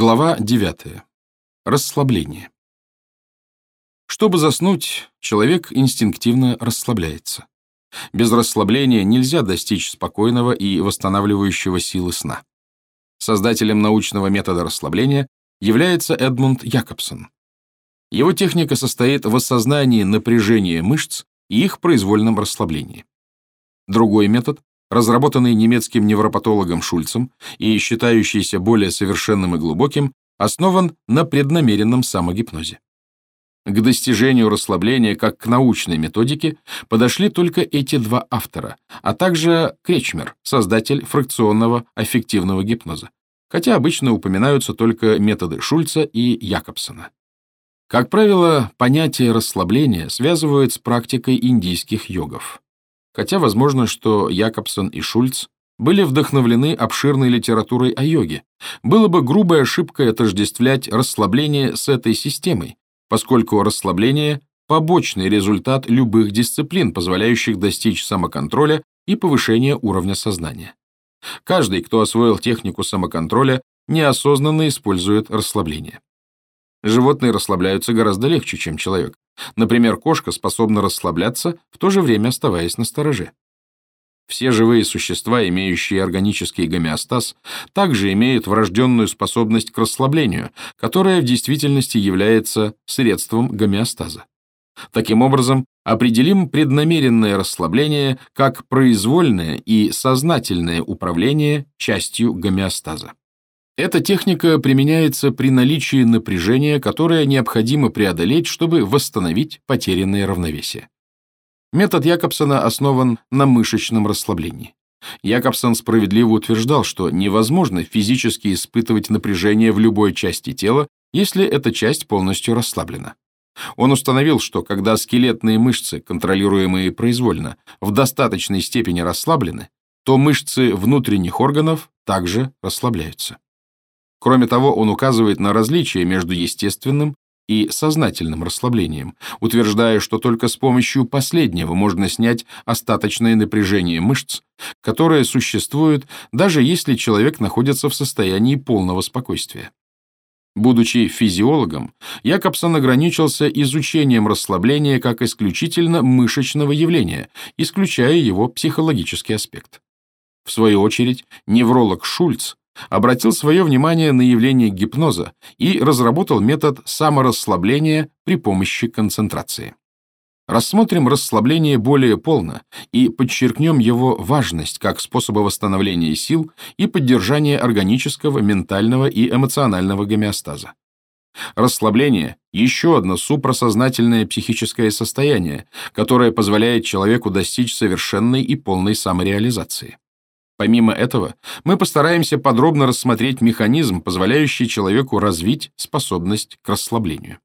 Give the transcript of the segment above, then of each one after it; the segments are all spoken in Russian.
Глава 9. Расслабление. Чтобы заснуть, человек инстинктивно расслабляется. Без расслабления нельзя достичь спокойного и восстанавливающего силы сна. Создателем научного метода расслабления является Эдмунд Якобсон. Его техника состоит в осознании напряжения мышц и их произвольном расслаблении. Другой метод, разработанный немецким невропатологом Шульцем и считающийся более совершенным и глубоким, основан на преднамеренном самогипнозе. К достижению расслабления как к научной методике подошли только эти два автора, а также Кречмер, создатель фракционного аффективного гипноза, хотя обычно упоминаются только методы Шульца и Якобсона. Как правило, понятие расслабления связывают с практикой индийских йогов. Хотя возможно, что Якобсон и Шульц были вдохновлены обширной литературой о йоге, было бы грубой ошибкой отождествлять расслабление с этой системой, поскольку расслабление – побочный результат любых дисциплин, позволяющих достичь самоконтроля и повышения уровня сознания. Каждый, кто освоил технику самоконтроля, неосознанно использует расслабление. Животные расслабляются гораздо легче, чем человек. Например, кошка способна расслабляться, в то же время оставаясь на стороже. Все живые существа, имеющие органический гомеостаз, также имеют врожденную способность к расслаблению, которая в действительности является средством гомеостаза. Таким образом, определим преднамеренное расслабление как произвольное и сознательное управление частью гомеостаза. Эта техника применяется при наличии напряжения, которое необходимо преодолеть, чтобы восстановить потерянное равновесие. Метод Якобсона основан на мышечном расслаблении. Якобсон справедливо утверждал, что невозможно физически испытывать напряжение в любой части тела, если эта часть полностью расслаблена. Он установил, что когда скелетные мышцы, контролируемые произвольно, в достаточной степени расслаблены, то мышцы внутренних органов также расслабляются. Кроме того, он указывает на различия между естественным и сознательным расслаблением, утверждая, что только с помощью последнего можно снять остаточное напряжение мышц, которое существует, даже если человек находится в состоянии полного спокойствия. Будучи физиологом, Якобсон ограничился изучением расслабления как исключительно мышечного явления, исключая его психологический аспект. В свою очередь, невролог Шульц обратил свое внимание на явление гипноза и разработал метод саморасслабления при помощи концентрации. Рассмотрим расслабление более полно и подчеркнем его важность как способа восстановления сил и поддержания органического, ментального и эмоционального гомеостаза. Расслабление – еще одно супросознательное психическое состояние, которое позволяет человеку достичь совершенной и полной самореализации. Помимо этого, мы постараемся подробно рассмотреть механизм, позволяющий человеку развить способность к расслаблению.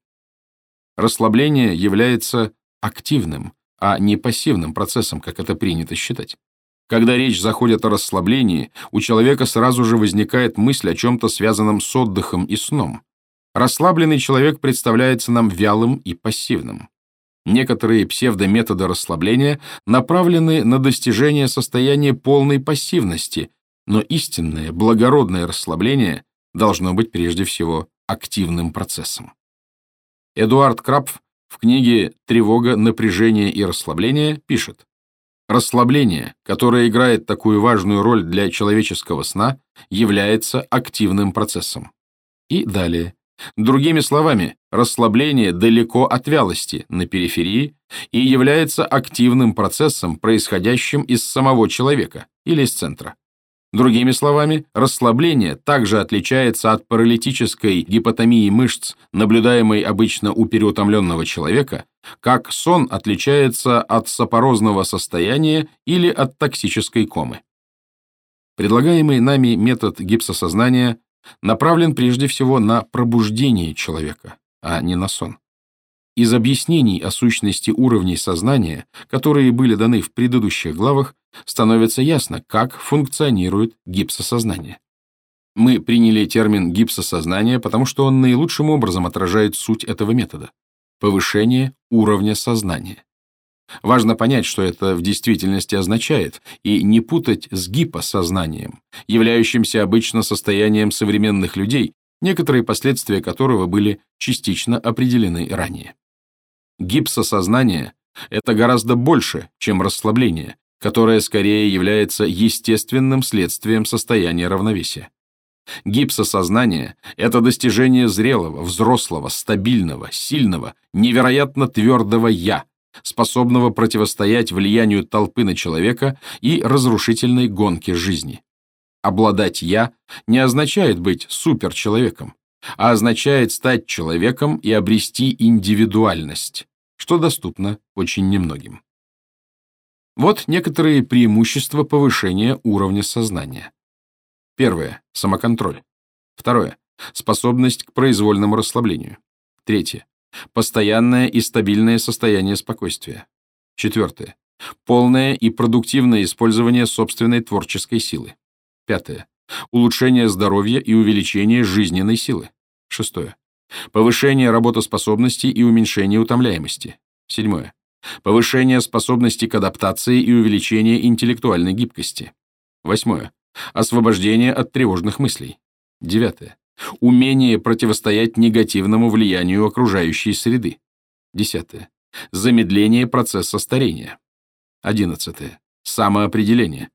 Расслабление является активным, а не пассивным процессом, как это принято считать. Когда речь заходит о расслаблении, у человека сразу же возникает мысль о чем-то связанном с отдыхом и сном. Расслабленный человек представляется нам вялым и пассивным. Некоторые псевдометоды расслабления направлены на достижение состояния полной пассивности, но истинное, благородное расслабление должно быть прежде всего активным процессом. Эдуард Крапф в книге «Тревога, напряжение и расслабление» пишет, Расслабление, которое играет такую важную роль для человеческого сна, является активным процессом. И далее. Другими словами, расслабление далеко от вялости на периферии и является активным процессом, происходящим из самого человека или из центра. Другими словами, расслабление также отличается от паралитической гипотомии мышц, наблюдаемой обычно у переутомленного человека, как сон отличается от сапорозного состояния или от токсической комы. Предлагаемый нами метод гипсосознания направлен прежде всего на пробуждение человека, а не на сон. Из объяснений о сущности уровней сознания, которые были даны в предыдущих главах, становится ясно, как функционирует гипсосознание. Мы приняли термин гипсосознание, потому что он наилучшим образом отражает суть этого метода – повышение уровня сознания. Важно понять, что это в действительности означает, и не путать с гипосознанием, являющимся обычно состоянием современных людей, некоторые последствия которого были частично определены ранее. Гипсосознание – это гораздо больше, чем расслабление, которое скорее является естественным следствием состояния равновесия. Гипсосознание – это достижение зрелого, взрослого, стабильного, сильного, невероятно твердого «я», способного противостоять влиянию толпы на человека и разрушительной гонке жизни. Обладать «я» не означает быть суперчеловеком, а означает стать человеком и обрести индивидуальность, что доступно очень немногим. Вот некоторые преимущества повышения уровня сознания. Первое – самоконтроль. Второе – способность к произвольному расслаблению. Третье – постоянное и стабильное состояние спокойствия. Четвертое – полное и продуктивное использование собственной творческой силы. Пятое – улучшение здоровья и увеличение жизненной силы. Шестое – повышение работоспособности и уменьшение утомляемости. Седьмое – повышение способности к адаптации и увеличение интеллектуальной гибкости. Восьмое Освобождение от тревожных мыслей. Девятое. Умение противостоять негативному влиянию окружающей среды. Десятое. Замедление процесса старения. Одиннадцатое. Самоопределение.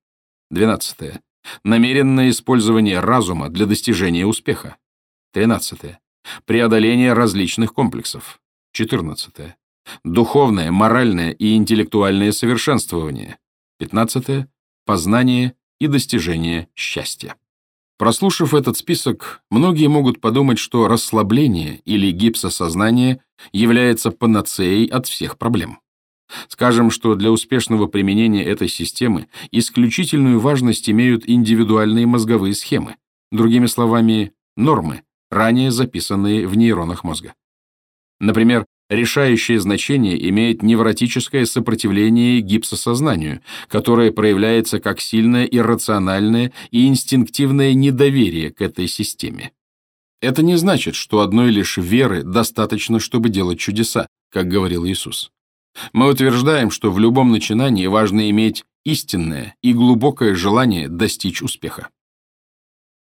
Двенадцатое. Намеренное использование разума для достижения успеха. Тринадцатое. Преодоление различных комплексов. Четырнадцатое. Духовное, моральное и интеллектуальное совершенствование. Пятнадцатое. Познание и достижение счастья. Прослушав этот список, многие могут подумать, что расслабление или гипсосознание является панацеей от всех проблем. Скажем, что для успешного применения этой системы исключительную важность имеют индивидуальные мозговые схемы, другими словами, нормы, ранее записанные в нейронах мозга. Например, Решающее значение имеет невротическое сопротивление гипсосознанию, которое проявляется как сильное иррациональное и инстинктивное недоверие к этой системе. Это не значит, что одной лишь веры достаточно, чтобы делать чудеса, как говорил Иисус. Мы утверждаем, что в любом начинании важно иметь истинное и глубокое желание достичь успеха.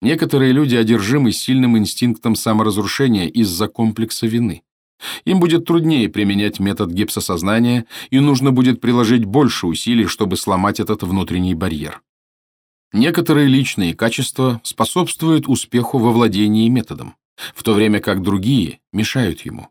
Некоторые люди одержимы сильным инстинктом саморазрушения из-за комплекса вины. Им будет труднее применять метод гипсосознания, и нужно будет приложить больше усилий, чтобы сломать этот внутренний барьер. Некоторые личные качества способствуют успеху во владении методом, в то время как другие мешают ему.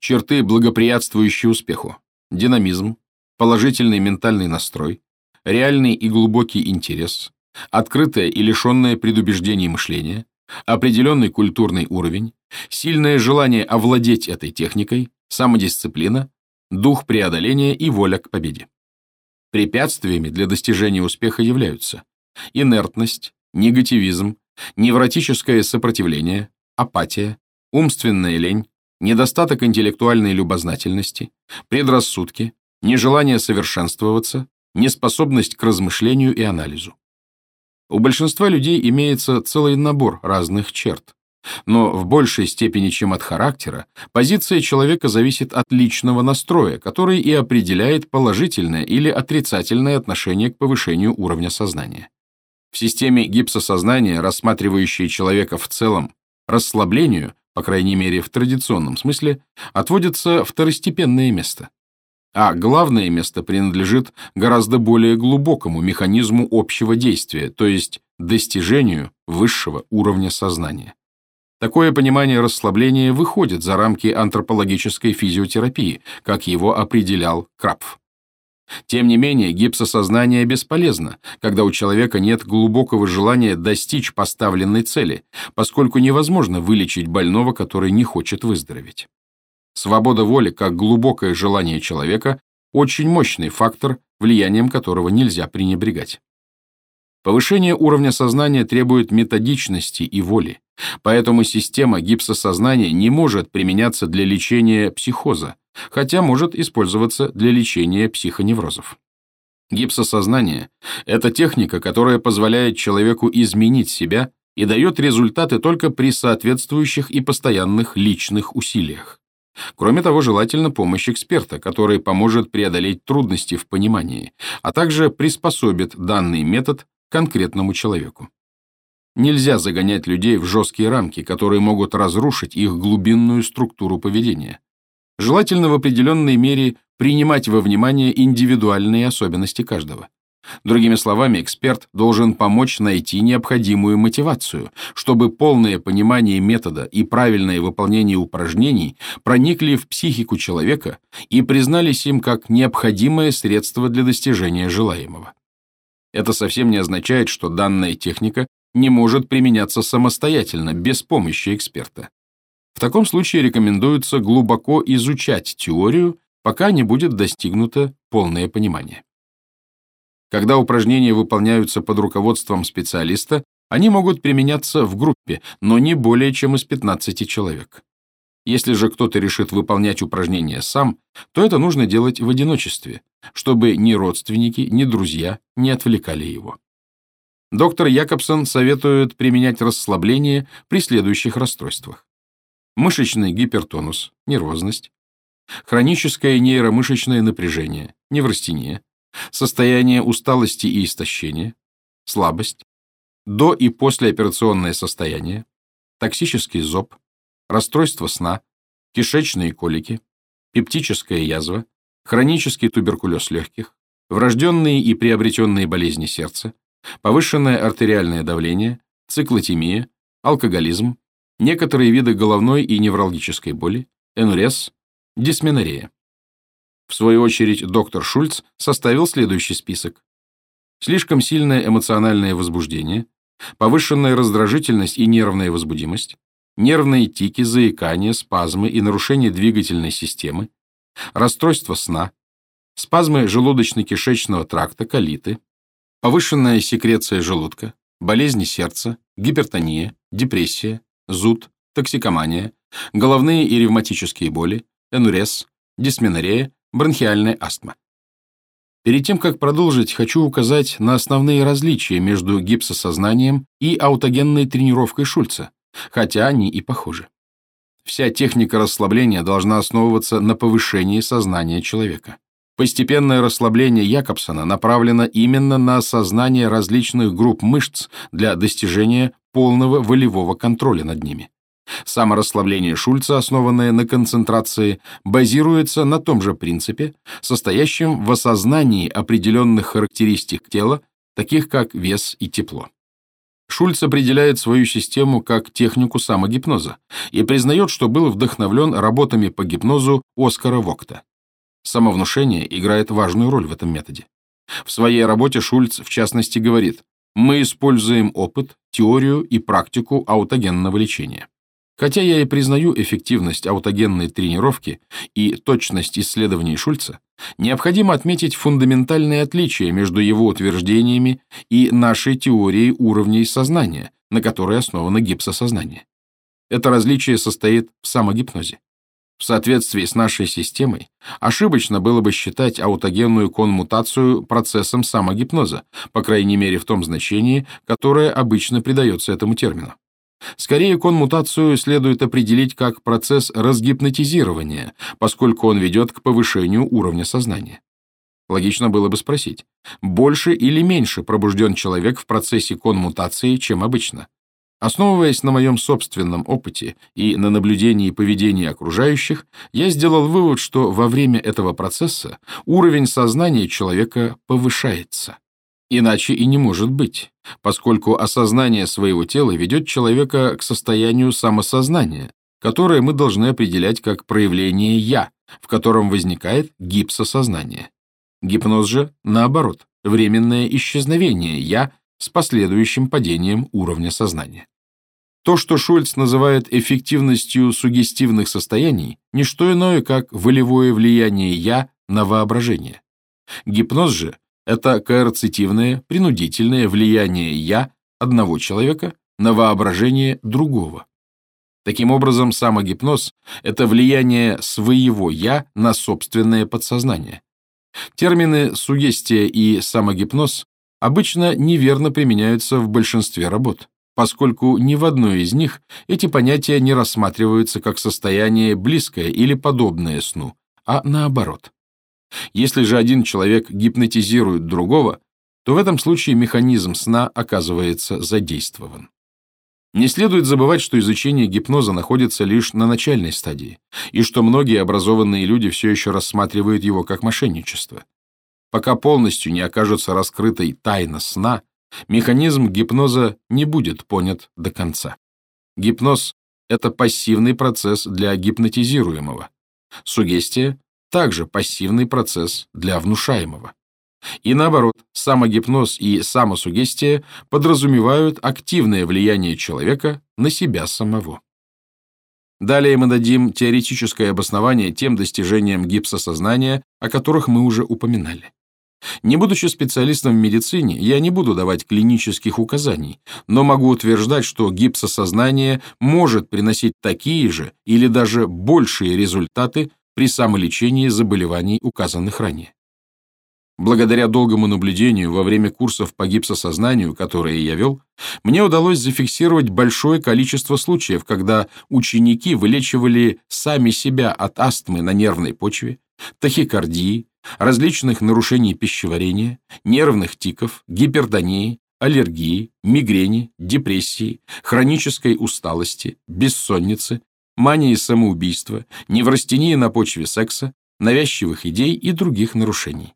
Черты, благоприятствующие успеху – динамизм, положительный ментальный настрой, реальный и глубокий интерес, открытое и лишенное предубеждений мышление, определенный культурный уровень, сильное желание овладеть этой техникой, самодисциплина, дух преодоления и воля к победе. Препятствиями для достижения успеха являются инертность, негативизм, невротическое сопротивление, апатия, умственная лень, недостаток интеллектуальной любознательности, предрассудки, нежелание совершенствоваться, неспособность к размышлению и анализу. У большинства людей имеется целый набор разных черт. Но в большей степени, чем от характера, позиция человека зависит от личного настроя, который и определяет положительное или отрицательное отношение к повышению уровня сознания. В системе гипсосознания, рассматривающей человека в целом, расслаблению, по крайней мере в традиционном смысле, отводится второстепенное место а главное место принадлежит гораздо более глубокому механизму общего действия, то есть достижению высшего уровня сознания. Такое понимание расслабления выходит за рамки антропологической физиотерапии, как его определял Крапф. Тем не менее, гипсосознание бесполезно, когда у человека нет глубокого желания достичь поставленной цели, поскольку невозможно вылечить больного, который не хочет выздороветь. Свобода воли, как глубокое желание человека, очень мощный фактор, влиянием которого нельзя пренебрегать. Повышение уровня сознания требует методичности и воли, поэтому система гипсосознания не может применяться для лечения психоза, хотя может использоваться для лечения психоневрозов. Гипсосознание – это техника, которая позволяет человеку изменить себя и дает результаты только при соответствующих и постоянных личных усилиях. Кроме того, желательно помощь эксперта, который поможет преодолеть трудности в понимании, а также приспособит данный метод конкретному человеку. Нельзя загонять людей в жесткие рамки, которые могут разрушить их глубинную структуру поведения. Желательно в определенной мере принимать во внимание индивидуальные особенности каждого. Другими словами, эксперт должен помочь найти необходимую мотивацию, чтобы полное понимание метода и правильное выполнение упражнений проникли в психику человека и признались им как необходимое средство для достижения желаемого. Это совсем не означает, что данная техника не может применяться самостоятельно, без помощи эксперта. В таком случае рекомендуется глубоко изучать теорию, пока не будет достигнуто полное понимание. Когда упражнения выполняются под руководством специалиста, они могут применяться в группе, но не более чем из 15 человек. Если же кто-то решит выполнять упражнения сам, то это нужно делать в одиночестве, чтобы ни родственники, ни друзья не отвлекали его. Доктор Якобсон советует применять расслабление при следующих расстройствах. Мышечный гипертонус, нервозность, хроническое нейромышечное напряжение, неврастения, состояние усталости и истощения, слабость, до- и послеоперационное состояние, токсический зоб, расстройство сна, кишечные колики, пептическая язва, хронический туберкулез легких, врожденные и приобретенные болезни сердца, повышенное артериальное давление, циклотемия, алкоголизм, некоторые виды головной и неврологической боли, энурез, дисменорея. В свою очередь, доктор Шульц составил следующий список. Слишком сильное эмоциональное возбуждение, повышенная раздражительность и нервная возбудимость, нервные тики, заикания, спазмы и нарушение двигательной системы, расстройство сна, спазмы желудочно-кишечного тракта, колиты, повышенная секреция желудка, болезни сердца, гипертония, депрессия, зуд, токсикомания, головные и ревматические боли, энурез, дисменорея, бронхиальная астма. Перед тем, как продолжить, хочу указать на основные различия между гипсосознанием и аутогенной тренировкой Шульца, хотя они и похожи. Вся техника расслабления должна основываться на повышении сознания человека. Постепенное расслабление Якобсона направлено именно на осознание различных групп мышц для достижения полного волевого контроля над ними. Саморасслабление Шульца, основанное на концентрации, базируется на том же принципе, состоящем в осознании определенных характеристик тела, таких как вес и тепло. Шульц определяет свою систему как технику самогипноза и признает, что был вдохновлен работами по гипнозу Оскара Вокта. Самовнушение играет важную роль в этом методе. В своей работе Шульц, в частности, говорит, мы используем опыт, теорию и практику аутогенного лечения. Хотя я и признаю эффективность аутогенной тренировки и точность исследований Шульца, необходимо отметить фундаментальные отличия между его утверждениями и нашей теорией уровней сознания, на которой основано гипсосознание. Это различие состоит в самогипнозе. В соответствии с нашей системой, ошибочно было бы считать аутогенную конмутацию процессом самогипноза, по крайней мере в том значении, которое обычно придается этому термину. Скорее, конмутацию следует определить как процесс разгипнотизирования, поскольку он ведет к повышению уровня сознания. Логично было бы спросить, больше или меньше пробужден человек в процессе конмутации, чем обычно? Основываясь на моем собственном опыте и на наблюдении поведения окружающих, я сделал вывод, что во время этого процесса уровень сознания человека повышается. Иначе и не может быть, поскольку осознание своего тела ведет человека к состоянию самосознания, которое мы должны определять как проявление «я», в котором возникает гипсосознание. Гипноз же, наоборот, временное исчезновение «я» с последующим падением уровня сознания. То, что Шульц называет эффективностью сугестивных состояний, не что иное, как волевое влияние «я» на воображение. Гипноз же — это коэрцитивное, принудительное влияние «я» одного человека на воображение другого. Таким образом, самогипноз — это влияние своего «я» на собственное подсознание. Термины «сугестия» и «самогипноз» обычно неверно применяются в большинстве работ, поскольку ни в одной из них эти понятия не рассматриваются как состояние близкое или подобное сну, а наоборот. Если же один человек гипнотизирует другого, то в этом случае механизм сна оказывается задействован. Не следует забывать, что изучение гипноза находится лишь на начальной стадии, и что многие образованные люди все еще рассматривают его как мошенничество. Пока полностью не окажется раскрытой тайна сна, механизм гипноза не будет понят до конца. Гипноз — это пассивный процесс для гипнотизируемого. Сугестия — также пассивный процесс для внушаемого. И наоборот, самогипноз и самосугестия подразумевают активное влияние человека на себя самого. Далее мы дадим теоретическое обоснование тем достижениям гипсосознания, о которых мы уже упоминали. Не будучи специалистом в медицине, я не буду давать клинических указаний, но могу утверждать, что гипсосознание может приносить такие же или даже большие результаты при самолечении заболеваний, указанных ранее. Благодаря долгому наблюдению во время курсов по гипсосознанию, которые я вел, мне удалось зафиксировать большое количество случаев, когда ученики вылечивали сами себя от астмы на нервной почве, тахикардии, различных нарушений пищеварения, нервных тиков, гипертонии, аллергии, мигрени, депрессии, хронической усталости, бессонницы, мании самоубийства, неврастении на почве секса, навязчивых идей и других нарушений.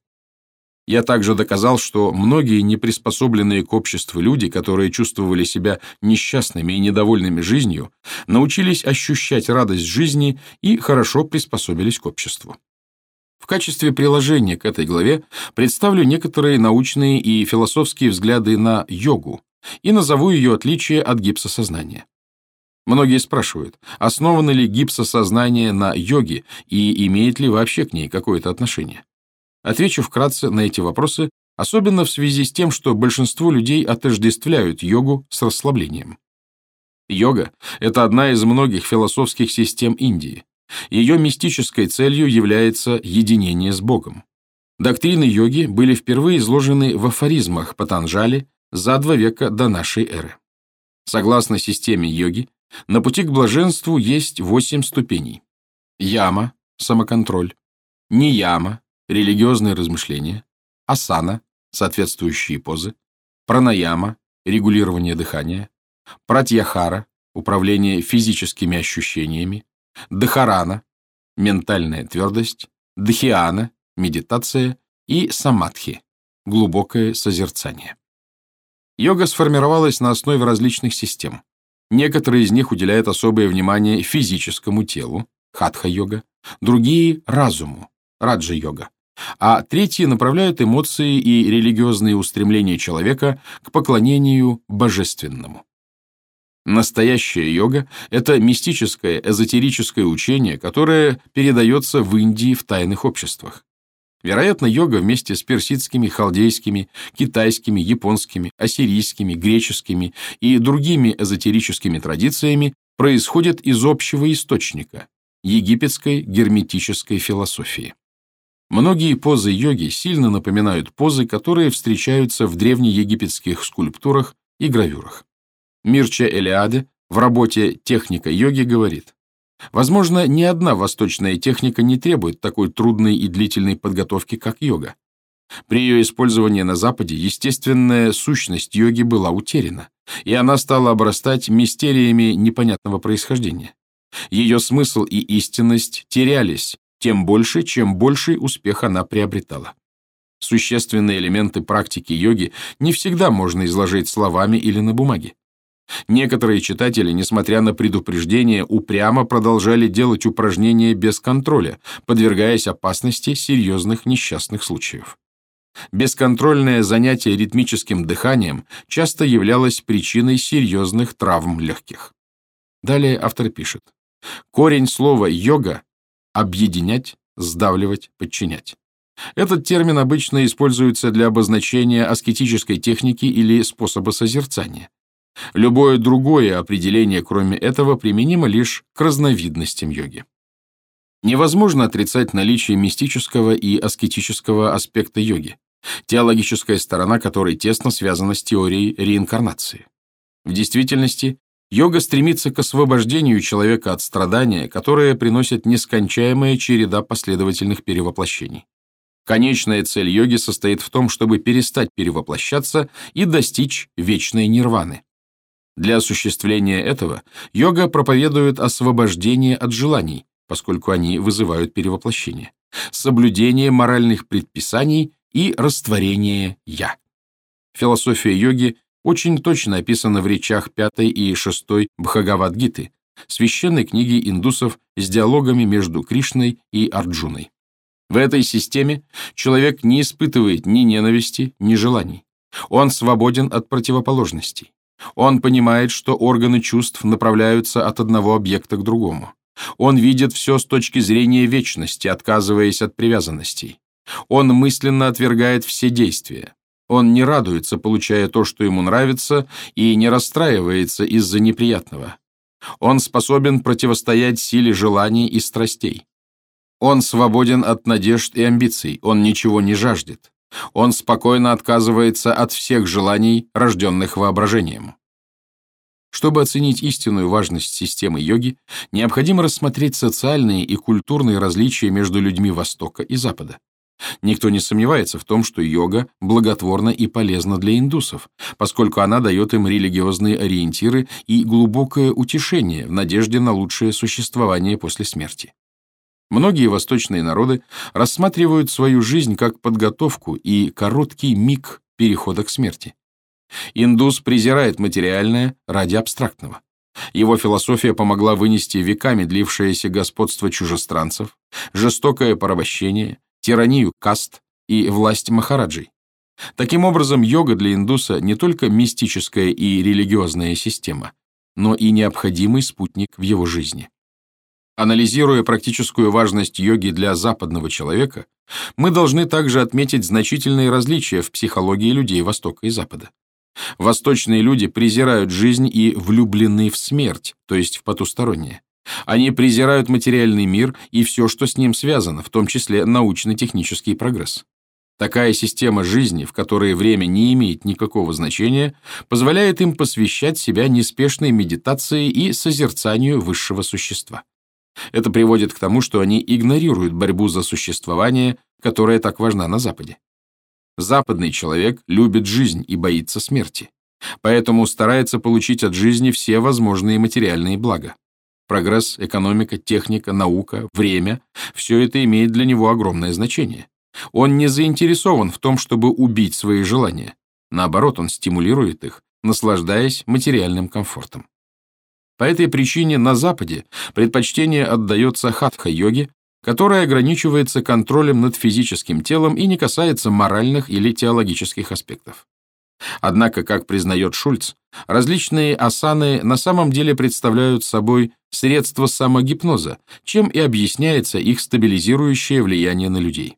Я также доказал, что многие неприспособленные к обществу люди, которые чувствовали себя несчастными и недовольными жизнью, научились ощущать радость жизни и хорошо приспособились к обществу. В качестве приложения к этой главе представлю некоторые научные и философские взгляды на йогу и назову ее отличие от гипсосознания. Многие спрашивают, основано ли гипсосознание на йоге и имеет ли вообще к ней какое-то отношение. Отвечу вкратце на эти вопросы, особенно в связи с тем, что большинство людей отождествляют йогу с расслаблением. Йога – это одна из многих философских систем Индии. Ее мистической целью является единение с Богом. Доктрины йоги были впервые изложены в афоризмах Патанджали за два века до нашей эры. Согласно системе йоги, на пути к блаженству есть восемь ступеней. Яма – самоконтроль, нияма религиозные размышления, асана, соответствующие позы, пранаяма, регулирование дыхания, пратьяхара, управление физическими ощущениями, дхарана, ментальная твердость, дхиана, медитация и самадхи, глубокое созерцание. Йога сформировалась на основе различных систем. Некоторые из них уделяют особое внимание физическому телу, хатха-йога, другие — разуму, раджа-йога, а третьи направляют эмоции и религиозные устремления человека к поклонению божественному. Настоящая йога – это мистическое, эзотерическое учение, которое передается в Индии в тайных обществах. Вероятно, йога вместе с персидскими, халдейскими, китайскими, японскими, ассирийскими, греческими и другими эзотерическими традициями происходит из общего источника – египетской герметической философии. Многие позы йоги сильно напоминают позы, которые встречаются в древнеегипетских скульптурах и гравюрах. Мирча Элиаде в работе «Техника йоги» говорит, возможно, ни одна восточная техника не требует такой трудной и длительной подготовки, как йога. При ее использовании на Западе естественная сущность йоги была утеряна, и она стала обрастать мистериями непонятного происхождения. Ее смысл и истинность терялись, тем больше, чем больший успех она приобретала. Существенные элементы практики йоги не всегда можно изложить словами или на бумаге. Некоторые читатели, несмотря на предупреждения, упрямо продолжали делать упражнения без контроля, подвергаясь опасности серьезных несчастных случаев. Бесконтрольное занятие ритмическим дыханием часто являлось причиной серьезных травм легких. Далее автор пишет. Корень слова «йога» объединять, сдавливать, подчинять. Этот термин обычно используется для обозначения аскетической техники или способа созерцания. Любое другое определение, кроме этого, применимо лишь к разновидностям йоги. Невозможно отрицать наличие мистического и аскетического аспекта йоги, теологическая сторона которой тесно связана с теорией реинкарнации. В действительности, Йога стремится к освобождению человека от страдания, которое приносит нескончаемая череда последовательных перевоплощений. Конечная цель йоги состоит в том, чтобы перестать перевоплощаться и достичь вечной нирваны. Для осуществления этого йога проповедует освобождение от желаний, поскольку они вызывают перевоплощение, соблюдение моральных предписаний и растворение «я». Философия йоги очень точно описана в речах 5 и 6 Бхагавадгиты, священной книги индусов с диалогами между Кришной и Арджуной. В этой системе человек не испытывает ни ненависти, ни желаний. Он свободен от противоположностей. Он понимает, что органы чувств направляются от одного объекта к другому. Он видит все с точки зрения вечности, отказываясь от привязанностей. Он мысленно отвергает все действия. Он не радуется, получая то, что ему нравится, и не расстраивается из-за неприятного. Он способен противостоять силе желаний и страстей. Он свободен от надежд и амбиций, он ничего не жаждет. Он спокойно отказывается от всех желаний, рожденных воображением. Чтобы оценить истинную важность системы йоги, необходимо рассмотреть социальные и культурные различия между людьми Востока и Запада. Никто не сомневается в том, что йога благотворна и полезна для индусов, поскольку она дает им религиозные ориентиры и глубокое утешение в надежде на лучшее существование после смерти. Многие восточные народы рассматривают свою жизнь как подготовку и короткий миг перехода к смерти. Индус презирает материальное ради абстрактного. Его философия помогла вынести веками длившееся господство чужестранцев, жестокое порабощение, тиранию каст и власть махараджей. Таким образом, йога для индуса не только мистическая и религиозная система, но и необходимый спутник в его жизни. Анализируя практическую важность йоги для западного человека, мы должны также отметить значительные различия в психологии людей Востока и Запада. Восточные люди презирают жизнь и влюблены в смерть, то есть в потустороннее. Они презирают материальный мир и все, что с ним связано, в том числе научно-технический прогресс. Такая система жизни, в которой время не имеет никакого значения, позволяет им посвящать себя неспешной медитации и созерцанию высшего существа. Это приводит к тому, что они игнорируют борьбу за существование, которая так важна на Западе. Западный человек любит жизнь и боится смерти, поэтому старается получить от жизни все возможные материальные блага. Прогресс, экономика, техника, наука, время – все это имеет для него огромное значение. Он не заинтересован в том, чтобы убить свои желания. Наоборот, он стимулирует их, наслаждаясь материальным комфортом. По этой причине на Западе предпочтение отдается хатха-йоге, которая ограничивается контролем над физическим телом и не касается моральных или теологических аспектов. Однако, как признает Шульц, различные асаны на самом деле представляют собой средства самогипноза, чем и объясняется их стабилизирующее влияние на людей.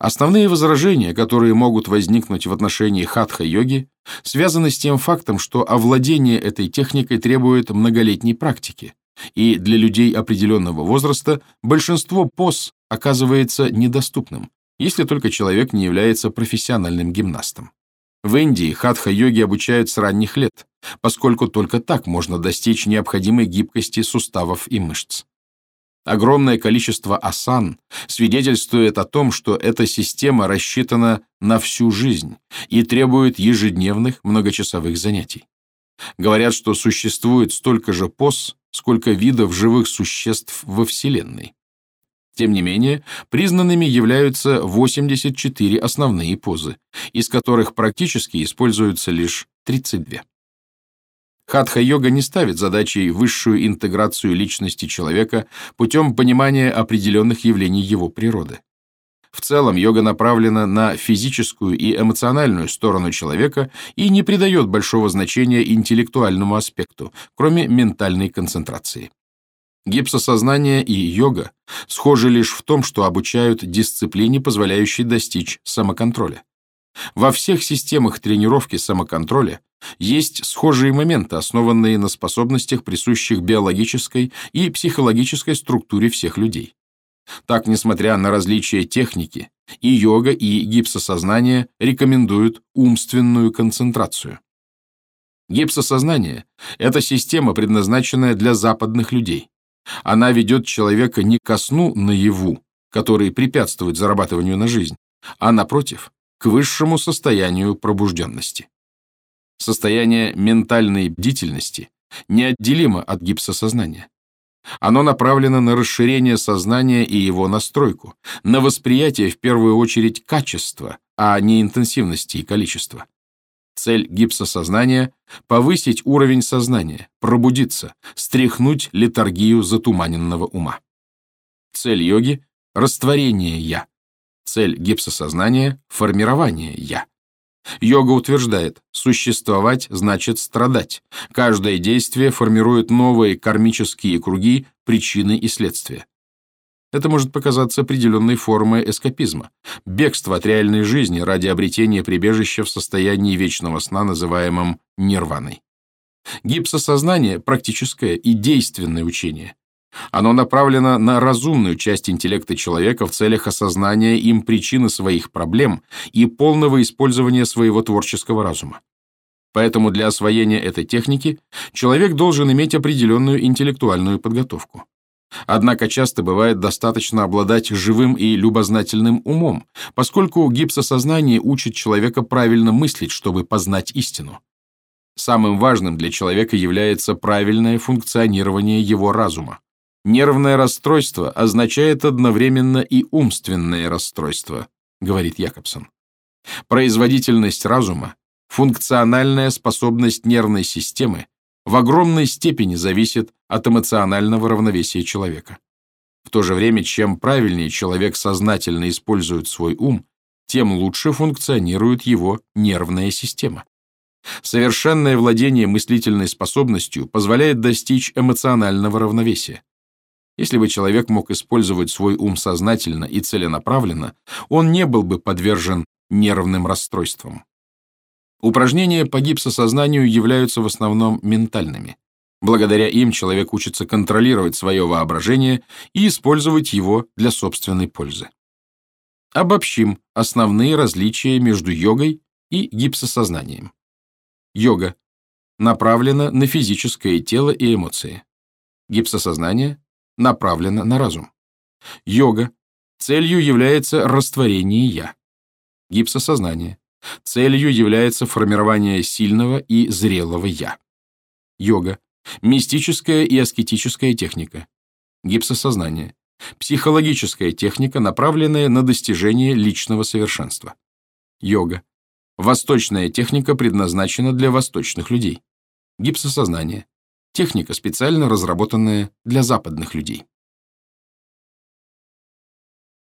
Основные возражения, которые могут возникнуть в отношении хатха-йоги, связаны с тем фактом, что овладение этой техникой требует многолетней практики, и для людей определенного возраста большинство поз оказывается недоступным, если только человек не является профессиональным гимнастом. В Индии хатха-йоги обучают с ранних лет, поскольку только так можно достичь необходимой гибкости суставов и мышц. Огромное количество асан свидетельствует о том, что эта система рассчитана на всю жизнь и требует ежедневных многочасовых занятий. Говорят, что существует столько же поз, сколько видов живых существ во Вселенной. Тем не менее, признанными являются 84 основные позы, из которых практически используются лишь 32. Хатха-йога не ставит задачей высшую интеграцию личности человека путем понимания определенных явлений его природы. В целом, йога направлена на физическую и эмоциональную сторону человека и не придает большого значения интеллектуальному аспекту, кроме ментальной концентрации. Гипсосознание и йога схожи лишь в том, что обучают дисциплине, позволяющей достичь самоконтроля. Во всех системах тренировки самоконтроля есть схожие моменты, основанные на способностях, присущих биологической и психологической структуре всех людей. Так, несмотря на различия техники, и йога, и гипсосознание рекомендуют умственную концентрацию. Гипсосознание – это система, предназначенная для западных людей. Она ведет человека не ко сну наяву, который препятствует зарабатыванию на жизнь, а, напротив, к высшему состоянию пробужденности. Состояние ментальной бдительности неотделимо от гипсосознания. Оно направлено на расширение сознания и его настройку, на восприятие в первую очередь качества, а не интенсивности и количества. Цель гипсосознания — повысить уровень сознания, пробудиться, стряхнуть летаргию затуманенного ума. Цель йоги — растворение «я». Цель гипсосознания — формирование «я». Йога утверждает, существовать значит страдать. Каждое действие формирует новые кармические круги, причины и следствия. Это может показаться определенной формой эскапизма, бегство от реальной жизни ради обретения прибежища в состоянии вечного сна, называемом нирваной. Гипсосознание – практическое и действенное учение. Оно направлено на разумную часть интеллекта человека в целях осознания им причины своих проблем и полного использования своего творческого разума. Поэтому для освоения этой техники человек должен иметь определенную интеллектуальную подготовку. Однако часто бывает достаточно обладать живым и любознательным умом, поскольку гипсосознание учит человека правильно мыслить, чтобы познать истину. Самым важным для человека является правильное функционирование его разума. Нервное расстройство означает одновременно и умственное расстройство, говорит Якобсон. Производительность разума, функциональная способность нервной системы в огромной степени зависит от эмоционального равновесия человека. В то же время, чем правильнее человек сознательно использует свой ум, тем лучше функционирует его нервная система. Совершенное владение мыслительной способностью позволяет достичь эмоционального равновесия. Если бы человек мог использовать свой ум сознательно и целенаправленно, он не был бы подвержен нервным расстройствам. Упражнения по гипсосознанию являются в основном ментальными. Благодаря им человек учится контролировать свое воображение и использовать его для собственной пользы. Обобщим основные различия между йогой и гипсосознанием. Йога направлена на физическое тело и эмоции. Гипсосознание направлена на разум. Йога. Целью является растворение «я». Гипсосознание. Целью является формирование сильного и зрелого «я». Йога. Мистическая и аскетическая техника. Гипсосознание. Психологическая техника, направленная на достижение личного совершенства. Йога. Восточная техника предназначена для восточных людей. Гипсосознание. Техника, специально разработанная для западных людей.